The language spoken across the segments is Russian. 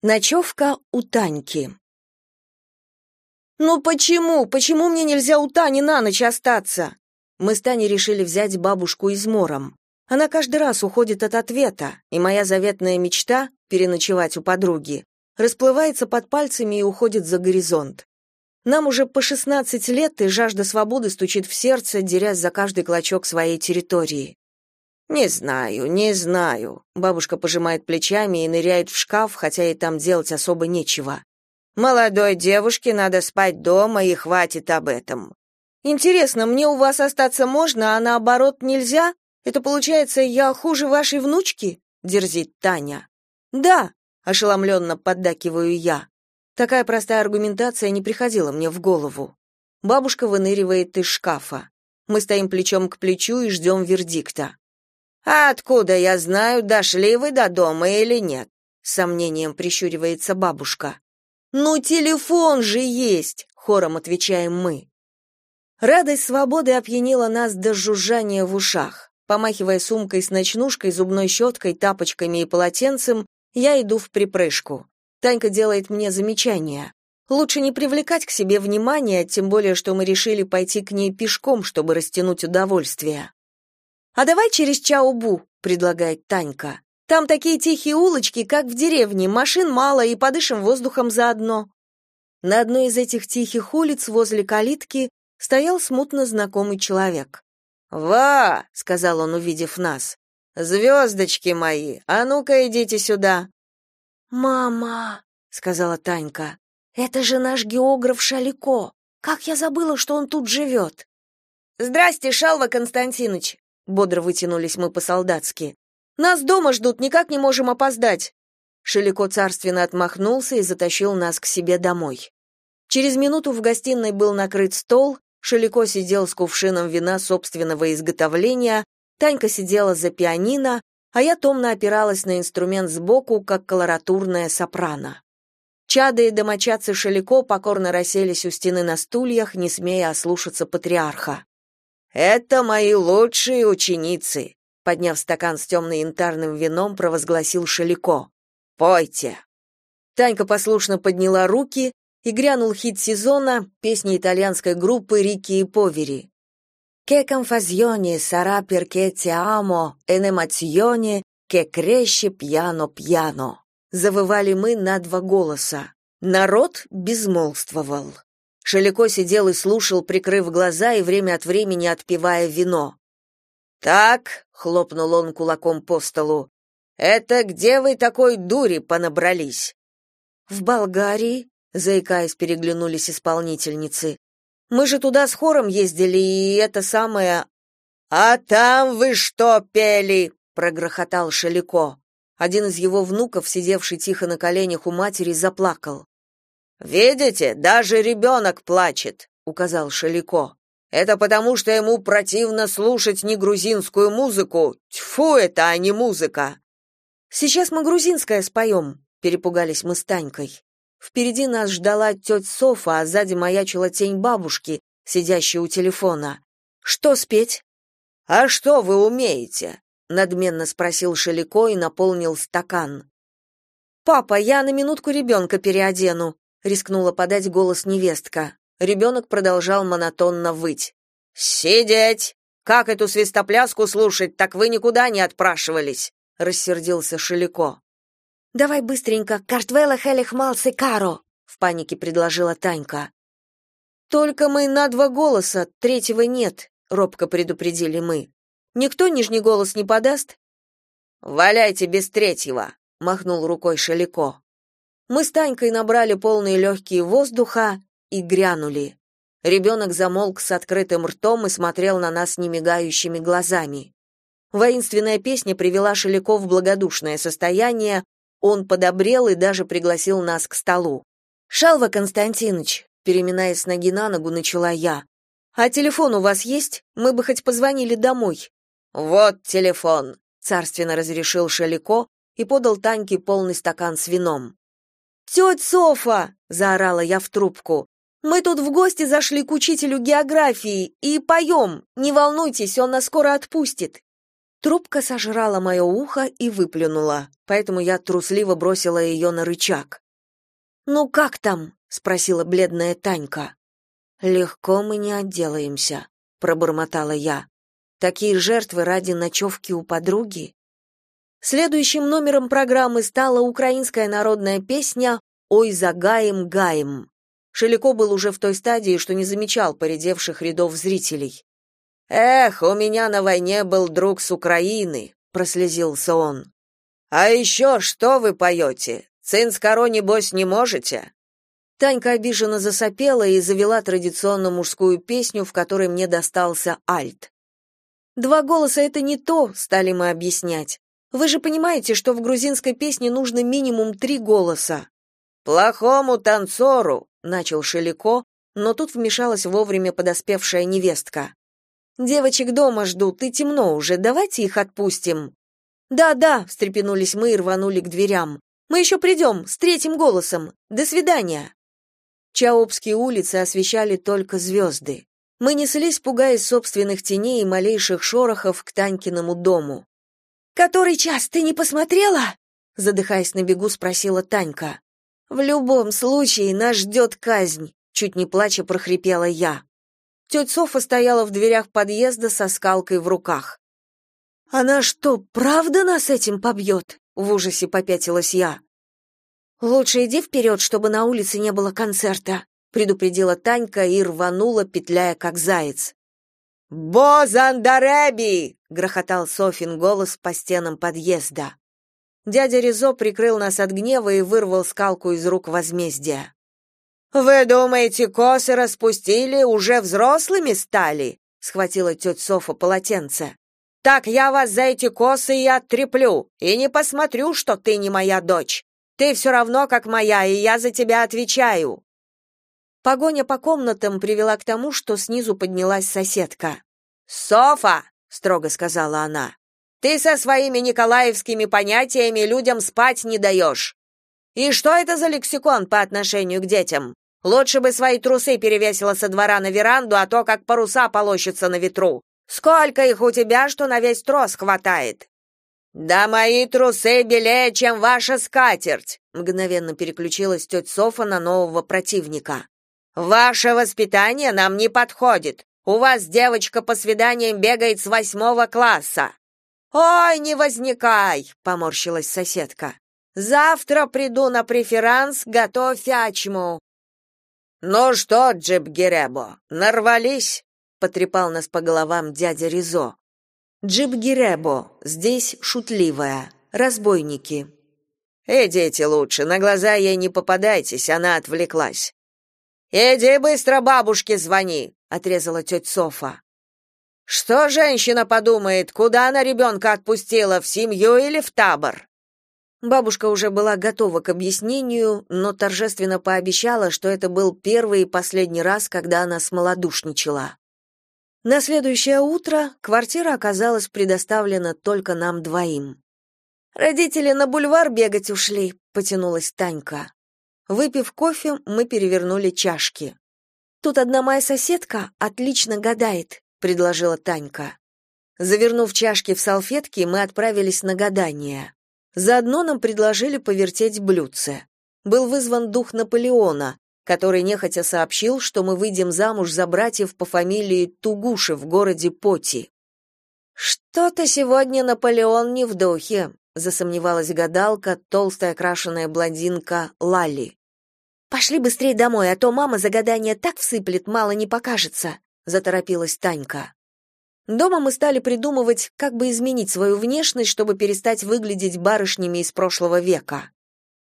Ночевка у Таньки. «Ну почему? Почему мне нельзя у Тани на ночь остаться?» Мы с Таней решили взять бабушку измором. Она каждый раз уходит от ответа, и моя заветная мечта — переночевать у подруги — расплывается под пальцами и уходит за горизонт. Нам уже по 16 лет, и жажда свободы стучит в сердце, дерясь за каждый клочок своей территории. «Не знаю, не знаю», — бабушка пожимает плечами и ныряет в шкаф, хотя и там делать особо нечего. «Молодой девушке надо спать дома, и хватит об этом». «Интересно, мне у вас остаться можно, а наоборот нельзя? Это получается, я хуже вашей внучки?» — дерзит Таня. «Да», — ошеломленно поддакиваю я. Такая простая аргументация не приходила мне в голову. Бабушка выныривает из шкафа. Мы стоим плечом к плечу и ждем вердикта. «А откуда я знаю, дошли вы до дома или нет?» сомнением прищуривается бабушка. «Ну, телефон же есть!» — хором отвечаем мы. Радость свободы опьянила нас до жужжания в ушах. Помахивая сумкой с ночнушкой, зубной щеткой, тапочками и полотенцем, я иду в припрыжку. Танька делает мне замечание. Лучше не привлекать к себе внимания, тем более, что мы решили пойти к ней пешком, чтобы растянуть удовольствие. «А давай через Чаубу», — предлагает Танька. «Там такие тихие улочки, как в деревне, машин мало и подышим воздухом заодно». На одной из этих тихих улиц возле калитки стоял смутно знакомый человек. «Ва!» — сказал он, увидев нас. «Звездочки мои, а ну-ка идите сюда!» «Мама!» — сказала Танька. «Это же наш географ Шалико! Как я забыла, что он тут живет!» «Здрасте, Шалва Константинович!» Бодро вытянулись мы по-солдатски. Нас дома ждут, никак не можем опоздать. Шелико царственно отмахнулся и затащил нас к себе домой. Через минуту в гостиной был накрыт стол, Шелико сидел с кувшином вина собственного изготовления, Танька сидела за пианино, а я томно опиралась на инструмент сбоку, как колоратурная сопрано. Чады и домочадцы Шелико покорно расселись у стены на стульях, не смея ослушаться патриарха. «Это мои лучшие ученицы», — подняв стакан с темно-янтарным вином, провозгласил Шелико. «Пойте». Танька послушно подняла руки, и грянул хит сезона, песни итальянской группы Рики и Повери. «Che confusione sarà perché ti amo, e n'emozione che cresce piano-piano», завывали мы на два голоса. Народ безмолвствовал. Шелико сидел и слушал, прикрыв глаза и время от времени отпивая вино. «Так», — хлопнул он кулаком по столу, — «это где вы такой дури понабрались?» «В Болгарии», — заикаясь, переглянулись исполнительницы. «Мы же туда с хором ездили, и это самое...» «А там вы что пели?» — прогрохотал Шелико. Один из его внуков, сидевший тихо на коленях у матери, заплакал. Видите, даже ребенок плачет, указал Шелико. Это потому, что ему противно слушать не грузинскую музыку. Тьфу, это а не музыка. Сейчас мы грузинское споем», — перепугались мы с Танькой. Впереди нас ждала тетя Софа, а сзади маячила тень бабушки, сидящей у телефона. Что спеть? А что вы умеете? надменно спросил Шелико и наполнил стакан. Папа, я на минутку ребенка переодену, рискнула подать голос невестка. Ребенок продолжал монотонно выть. Сидеть. Как эту свистопляску слушать, так вы никуда не отпрашивались, рассердился Шелико. Давай быстренько, картвела хелих малсы каро, в панике предложила Танька. Только мы на два голоса, третьего нет, робко предупредили мы. Никто нижний голос не подаст? Валяйте без третьего, махнул рукой Шелико. Мы с Танькой набрали полные легкие воздуха и грянули. Ребенок замолк с открытым ртом и смотрел на нас немигающими глазами. Воинственная песня привела Шелякова в благодушное состояние, он подобрел и даже пригласил нас к столу. «Шалва Константинович», переминаясь с ноги на ногу, начала я. «А телефон у вас есть? Мы бы хоть позвонили домой». «Вот телефон», — царственно разрешил Шелико и подал Таньке полный стакан с вином. «Тетя Софа!» — заорала я в трубку. «Мы тут в гости зашли к учителю географии и поем. Не волнуйтесь, он нас скоро отпустит». Трубка сожрала мое ухо и выплюнула, поэтому я трусливо бросила ее на рычаг. «Ну как там?» — спросила бледная Танька. «Легко мы не отделаемся», — пробормотала я. «Такие жертвы ради ночевки у подруги?» Следующим номером программы стала украинская народная песня «Ой, за гаем, гаем». Шелико был уже в той стадии, что не замечал поредевших рядов зрителей. «Эх, у меня на войне был друг с Украины», — прослезился он. «А еще что вы поете? Цинскоро, небось, не можете?» Танька обиженно засопела и завела традиционно мужскую песню, в которой мне достался альт. «Два голоса — это не то», — стали мы объяснять. «Вы же понимаете, что в грузинской песне нужно минимум три голоса». «Плохому танцору», — начал Шелико, но тут вмешалась вовремя подоспевшая невестка. «Девочек дома ждут, и темно уже, давайте их отпустим». «Да-да», — встрепенулись мы и рванули к дверям. «Мы еще придем, с третьим голосом. До свидания». Чаопские улицы освещали только звезды. Мы неслись, пугаясь собственных теней и малейших шорохов к Танькиному дому. «Который час, ты не посмотрела?» Задыхаясь на бегу, спросила Танька. «В любом случае нас ждет казнь», — чуть не плача прохрипела я. Тетя Софа стояла в дверях подъезда со скалкой в руках. «Она что, правда нас этим побьет?» — в ужасе попятилась я. «Лучше иди вперед, чтобы на улице не было концерта», предупредила Танька и рванула, петляя как заяц. «Бозандареби!» — грохотал Софин голос по стенам подъезда. Дядя Резо прикрыл нас от гнева и вырвал скалку из рук возмездия. «Вы думаете, косы распустили, уже взрослыми стали?» — схватила тетя Софа полотенце. «Так я вас за эти косы и оттреплю, и не посмотрю, что ты не моя дочь. Ты все равно как моя, и я за тебя отвечаю. Погоня по комнатам привела к тому, что снизу поднялась соседка. "Софа", строго сказала она. "Ты со своими николаевскими понятиями людям спать не даешь. И что это за лексикон по отношению к детям? Лучше бы свои трусы перевесила со двора на веранду, а то как паруса полощутся на ветру. Сколько их у тебя, что на весь трос хватает? «Да мои трусы белее, чем ваша скатерть!» Мгновенно переключилась тетя Софа на нового противника. «Ваше воспитание нам не подходит. У вас девочка по свиданиям бегает с восьмого класса». «Ой, не возникай!» — поморщилась соседка. «Завтра приду на преферанс, готовь ячму». «Ну что, Джип Геребо, нарвались?» — потрепал нас по головам дядя Ризо. Джибгиребо, здесь шутливая, разбойники. Идите лучше, на глаза ей не попадайтесь, она отвлеклась. Иди быстро бабушке звони, отрезала тетя Софа. Что женщина подумает, куда она ребенка отпустила, в семью или в табор? Бабушка уже была готова к объяснению, но торжественно пообещала, что это был первый и последний раз, когда она смолодушничала. На следующее утро квартира оказалась предоставлена только нам двоим. Родители на бульвар бегать ушли, потянулась Танька. Выпив кофе, мы перевернули чашки. Тут одна моя соседка отлично гадает, предложила Танька. Завернув чашки в салфетки, мы отправились на гадание. Заодно нам предложили повертеть блюдце. Был вызван дух Наполеона, который нехотя сообщил, что мы выйдем замуж за братьев по фамилии Тугуши в городе Поти. Что-то сегодня Наполеон не в духе, засомневалась гадалка, толстая крашеная блондинка Лали. Пошли быстрее домой, а то мама за гадание так всыплет, мало не покажется, заторопилась Танька. Дома мы стали придумывать, как бы изменить свою внешность, чтобы перестать выглядеть барышнями из прошлого века.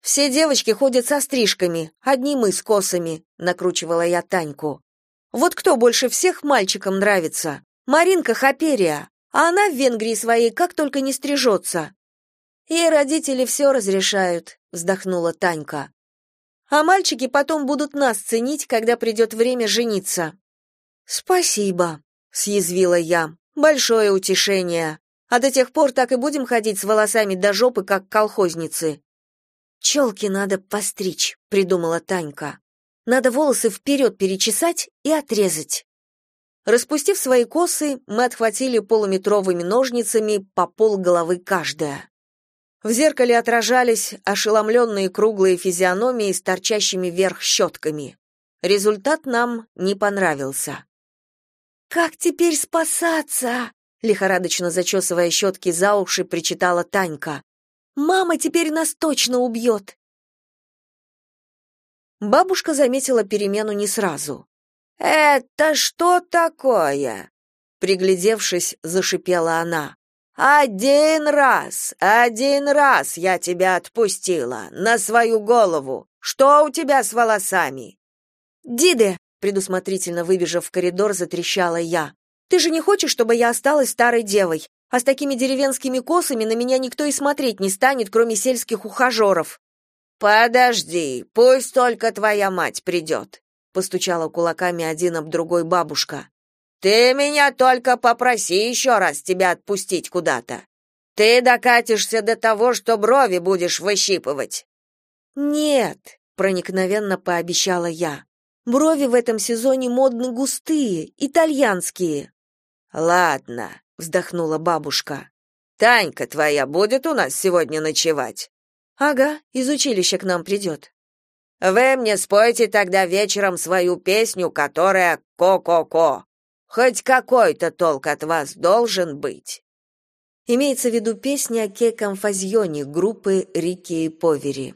Все девочки ходят со стрижками, одни мы с косами, накручивала я Таньку. Вот кто больше всех мальчикам нравится? Маринка Хаперия, а она в Венгрии своей как только не стрижется. Ей родители все разрешают, вздохнула Танька. А мальчики потом будут нас ценить, когда придет время жениться. Спасибо, съязвила я. Большое утешение. А до тех пор так и будем ходить с волосами до жопы, как колхозницы. «Челки надо постричь», — придумала Танька. «Надо волосы вперед перечесать и отрезать». Распустив свои косы, мы отхватили полуметровыми ножницами по пол головы каждая. В зеркале отражались ошеломленные круглые физиономии с торчащими вверх щетками. Результат нам не понравился. «Как теперь спасаться?» лихорадочно зачесывая щетки за уши, причитала Танька. «Мама теперь нас точно убьет!» Бабушка заметила перемену не сразу. «Это что такое?» Приглядевшись, зашипела она. «Один раз, один раз я тебя отпустила, на свою голову. Что у тебя с волосами?» «Диде!» предусмотрительно выбежав в коридор, затрещала я. «Ты же не хочешь, чтобы я осталась старой девой? А с такими деревенскими косами на меня никто и смотреть не станет, кроме сельских ухажеров». «Подожди, пусть только твоя мать придет постучала кулаками один об другой бабушка. Ты меня только попроси еще раз тебя отпустить куда-то. Ты докатишься до того, что брови будешь выщипывать. Нет, проникновенно пообещала я. Брови в этом сезоне модны густые, итальянские. Ладно, вздохнула бабушка. Танька твоя будет у нас сегодня ночевать. Ага, из училища к нам придет. Вы мне спойте тогда вечером свою песню, которая ко-ко-ко. Хоть какой-то толк от вас должен быть. Имеется в виду песня «Ке Камфазьони» группы Рики и Повери.